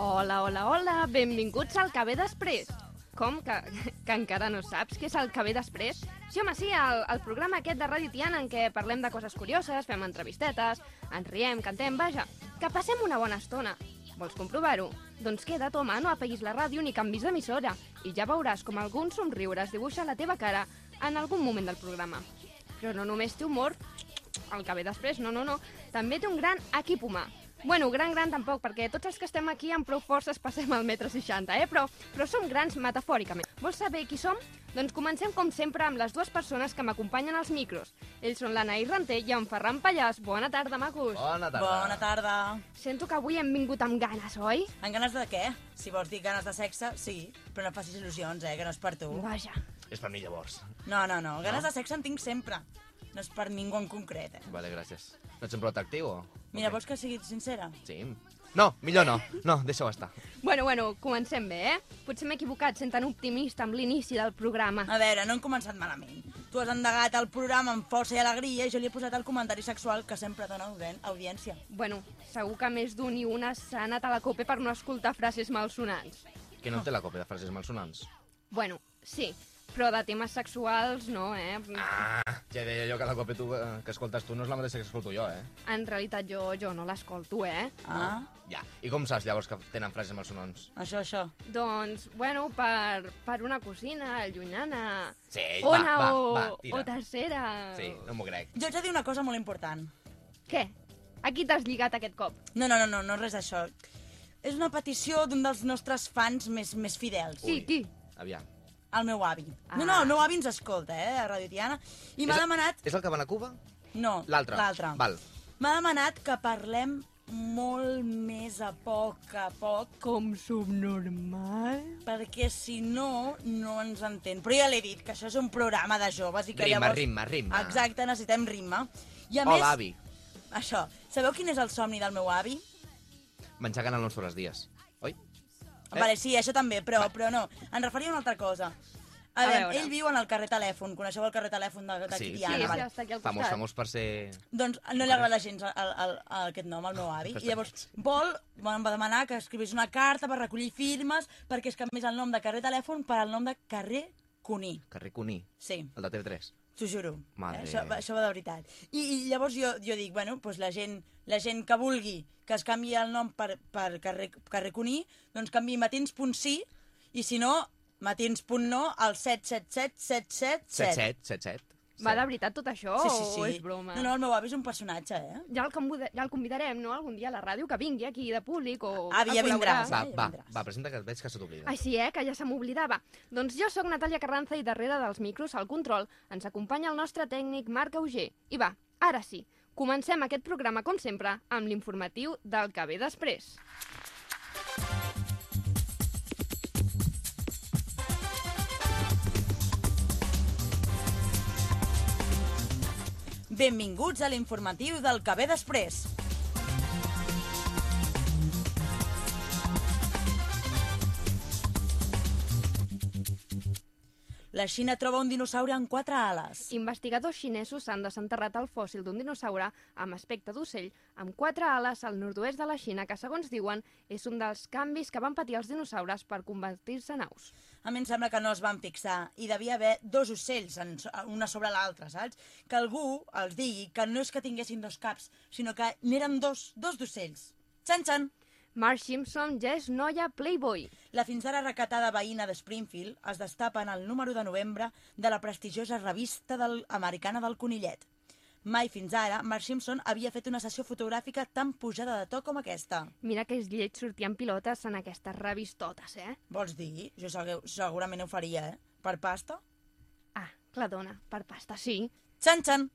Hola, hola, hola, benvinguts al que ve després. Com? Que, que encara no saps què és el que ve després? Sí, home, sí, el, el programa aquest de Ràdio Tiana en què parlem de coses curioses, fem entrevistetes, ens riem, cantem, vaja, que passem una bona estona. Vols comprovar-ho? Doncs queda't, home, no apaguis la ràdio ni canvis d'emissora i ja veuràs com algun somriure es dibuixa a la teva cara en algun moment del programa. Però no només té humor, el que ve després, no, no, no, també té un gran equip humà. Bueno, gran, gran tampoc, perquè tots els que estem aquí amb prou forces passem al metre 60, eh? Però, però som grans metafòricament. Vols saber qui som? Doncs comencem, com sempre, amb les dues persones que m'acompanyen als micros. Ells són l'Anaïs Ranter i en Ferran Pallàs. Bona tarda, macos. Bona tarda. Bona tarda. Sento que avui hem vingut amb ganes, oi? En ganes de què? Si vols dir ganes de sexe, sí, però no facis il·lusions, eh, que no és per tu. Vaja. És per mi, llavors. No, no, no, ganes de sexe en tinc sempre. No és per ningú en concret, eh. Vale, gràcies. No ets sempre atractiu, o...? Mira, Ok. vols que sigui sincera? Sí. No, millor no. No, deixa-ho estar. Bueno, bueno, comencem bé, eh? Potser m'he equivocat sent tan optimista amb l'inici del programa. A veure, no hem començat malament. Tu has endegat el programa amb força i alegria i jo li he posat el comentari sexual que sempre dona audiència. Bueno, segur que més d'un i una s'ha anat a la cope per no escoltar frases malsonants. Que no té la còpia de frases malsonants. Bueno, sí, però de temes sexuals no, eh? Ah, ja deia jo que la còpia tu, eh, que escoltes tu no és la mateixa que escolto jo, eh? En realitat jo, jo no l'escolto, eh? Ah, Ja. I com saps llavors que tenen frases malsonants? això, això. Doncs, bueno, per, per una cosina llunyana, Sí, ona va, va, o, va, tira. o tercera... Sí, no m'ho crec. Jo haig de dir una cosa molt important. Què? A qui t'has lligat aquest cop? No, no, no, no, no és res d'això. És una petició d'un dels nostres fans més, més fidels. Qui, qui? Aviam. El meu avi. Ah. No, no, el meu avi ens escolta, eh, a Radio Tiana. I m'ha demanat... És el que van a Cuba? No, L'altre. L'altre. Val. M'ha demanat que parlem molt més a poc a poc, Com subnormal? perquè si no, no ens entén. Però ja l'he dit, que això és un programa de joves i que Ritme, llavors... ritme, ritme. Exacte, necessitem ritme. I a Hola, més, avi. això, sabeu quin és el somni del meu avi? Menjar canal tots els dies. Eh? Vale, sí, això també, però, però no. Em referia a una altra cosa. A, A veure, veure. ell viu en el carrer Telèfon. Coneixeu el carrer Telèfon de- d'aquí Sí, sí. Tiana? Sí, vale. està aquí al Famós, costat. famós per ser... Doncs no li agrada gens el, el, el, aquest nom, al meu avi. I llavors vol, em va demanar que escrivís una carta per recollir firmes perquè es canviés el nom de carrer telèfon per al nom de carrer Cuní. Carrer Cuní, Sí, el de TV3. T'ho juro. Madre. Eh, això, això va de veritat. I, i llavors jo, jo dic, bueno, doncs la gent, la gent que vulgui que es canvi el nom per, per carrer, carrer Cuní, doncs canvi matins.sí i si no, matins.no al 777 77, 77. Va de veritat tot això Sí, sí, sí. o és broma? No, no, el meu avi és un personatge, eh? Ja el, convida- ja el convidarem, no?, algun dia a la ràdio, que vingui aquí de públic o Avi, a ja vindrà. col·laborar. Va, va, vindràs. va, presenta que veig que se t'oblida. Ai, sí, eh? Que ja se m'oblidava. Doncs jo sóc Natàlia Carranza i darrere dels micros, al control, ens acompanya el nostre tècnic Marc Auger. I va, ara sí, comencem aquest programa, com sempre, amb l'informatiu del que ve després. Benvinguts a l'informatiu del que ve després. La Xina troba un dinosaure amb quatre ales. Investigadors xinesos han desenterrat el fòssil d'un dinosaure amb aspecte d'ocell amb quatre ales al nord-oest de la Xina, que, segons diuen, és un dels canvis que van patir els dinosaures per convertir-se en aus. A mi em sembla que no es van fixar i devia haver dos ocells, en, una sobre l'altra, saps? Que algú els digui que no és que tinguessin dos caps, sinó que n'eren dos, dos d'ocells. Txan, txan! Marge Simpson ja és noia Playboy. La fins ara recatada veïna de Springfield es destapa en el número de novembre de la prestigiosa revista del, americana del Conillet. Mai fins ara, Mark Simpson havia fet una sessió fotogràfica tan pujada de to com aquesta. Mira que és lleig sortir amb pilotes en aquestes revistotes, eh? Vols dir? Jo segur, segurament ho faria, eh? Per pasta? Ah, La dona, per pasta, sí. Xan, xan!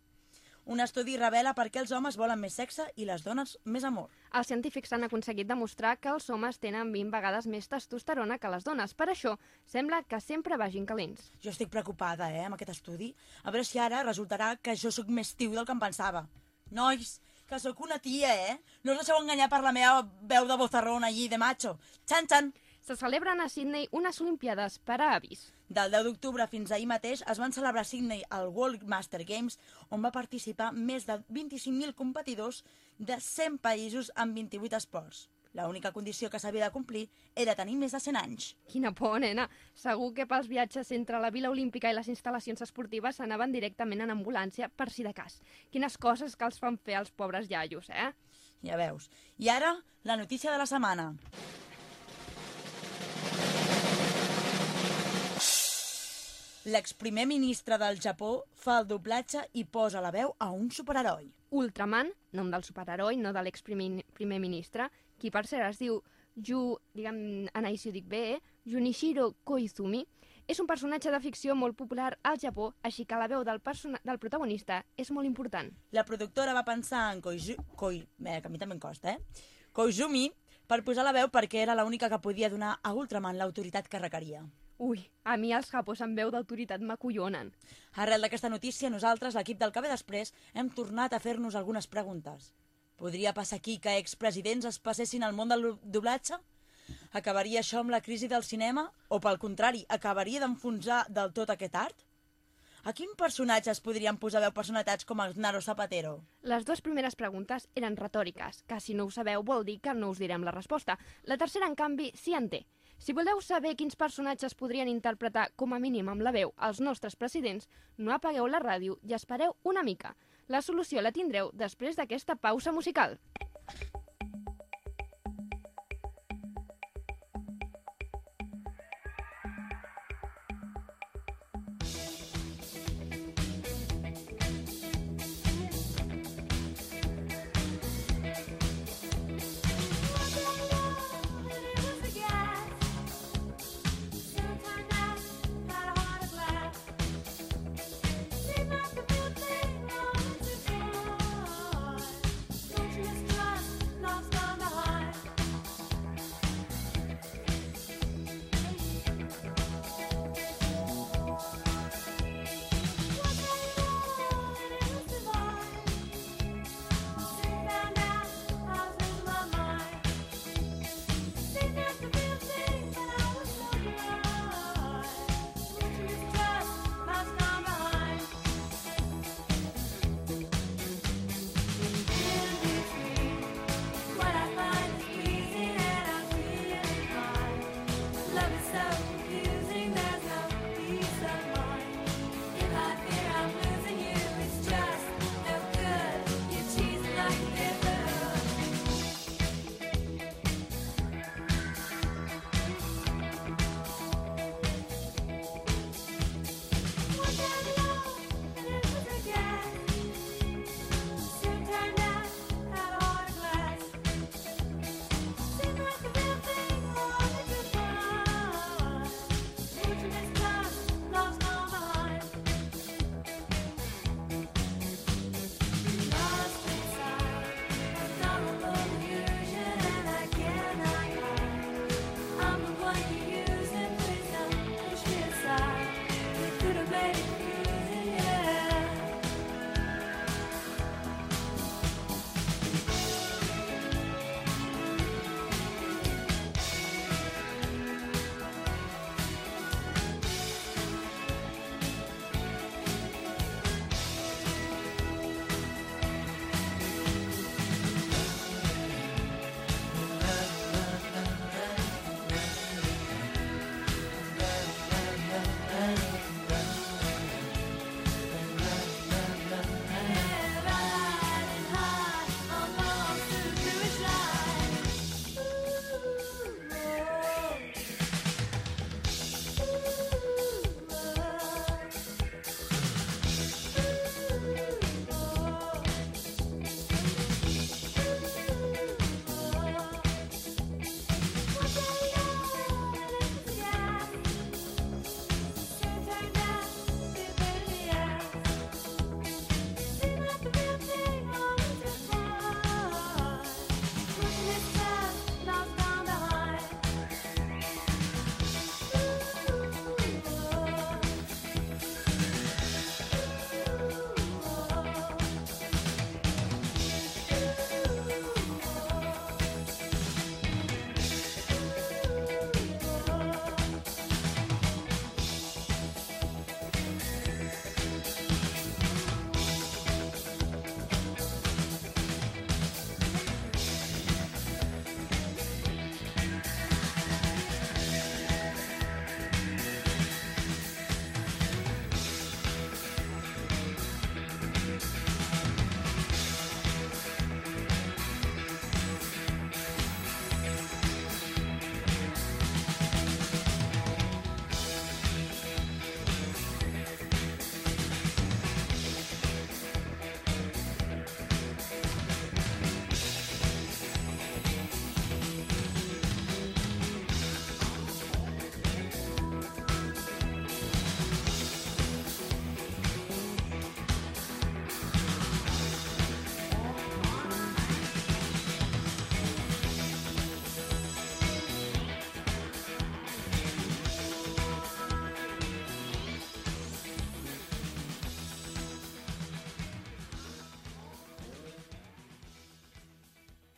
Un estudi revela per què els homes volen més sexe i les dones més amor. Els científics han aconseguit demostrar que els homes tenen 20 vegades més testosterona que les dones. Per això, sembla que sempre vagin calents. Jo estic preocupada, eh, amb aquest estudi. A veure si ara resultarà que jo sóc més tiu del que em pensava. Nois, que sóc una tia, eh? No us deixeu enganyar per la meva veu de bozarrón allí, de macho. Xan, xan! Se celebren a Sydney unes Olimpiades per a avis. Del 10 d'octubre fins ahir mateix es van celebrar a Sydney el World Master Games, on va participar més de 25.000 competidors de 100 països amb 28 esports. La única condició que s'havia de complir era tenir més de 100 anys. Quina por, nena. Segur que pels viatges entre la Vila Olímpica i les instal·lacions esportives s'anaven directament en ambulància, per si de cas. Quines coses que els fan fer als pobres iaios, eh? Ja veus. I ara, la notícia de la setmana. L'exprimer ministre del Japó fa el doblatge i posa la veu a un superheroi. Ultraman, nom del superheroi, no de l'exprimer primer ministre, qui per cert es diu Ju, diguem, Anai si ho dic bé, eh? Junichiro Koizumi, és un personatge de ficció molt popular al Japó, així que la veu del, del protagonista és molt important. La productora va pensar en Koizu... Koi... Eh, que a mi també em costa, eh? Koizumi per posar la veu perquè era l'única que podia donar a Ultraman l'autoritat que requeria. Ui, a mi els japos amb veu d'autoritat m'acollonen. Arrel d'aquesta notícia, nosaltres, l'equip del que ve després, hem tornat a fer-nos algunes preguntes. Podria passar aquí que expresidents es passessin al món del doblatge? Acabaria això amb la crisi del cinema? O, pel contrari, acabaria d'enfonsar del tot aquest art? A quin personatge es podrien posar veu personalitats com el Naro Zapatero? Les dues primeres preguntes eren retòriques, que si no ho sabeu vol dir que no us direm la resposta. La tercera, en canvi, sí en té. Si voleu saber quins personatges podrien interpretar com a mínim amb la veu els nostres presidents, no apagueu la ràdio i espereu una mica. La solució la tindreu després d'aquesta pausa musical. Monday.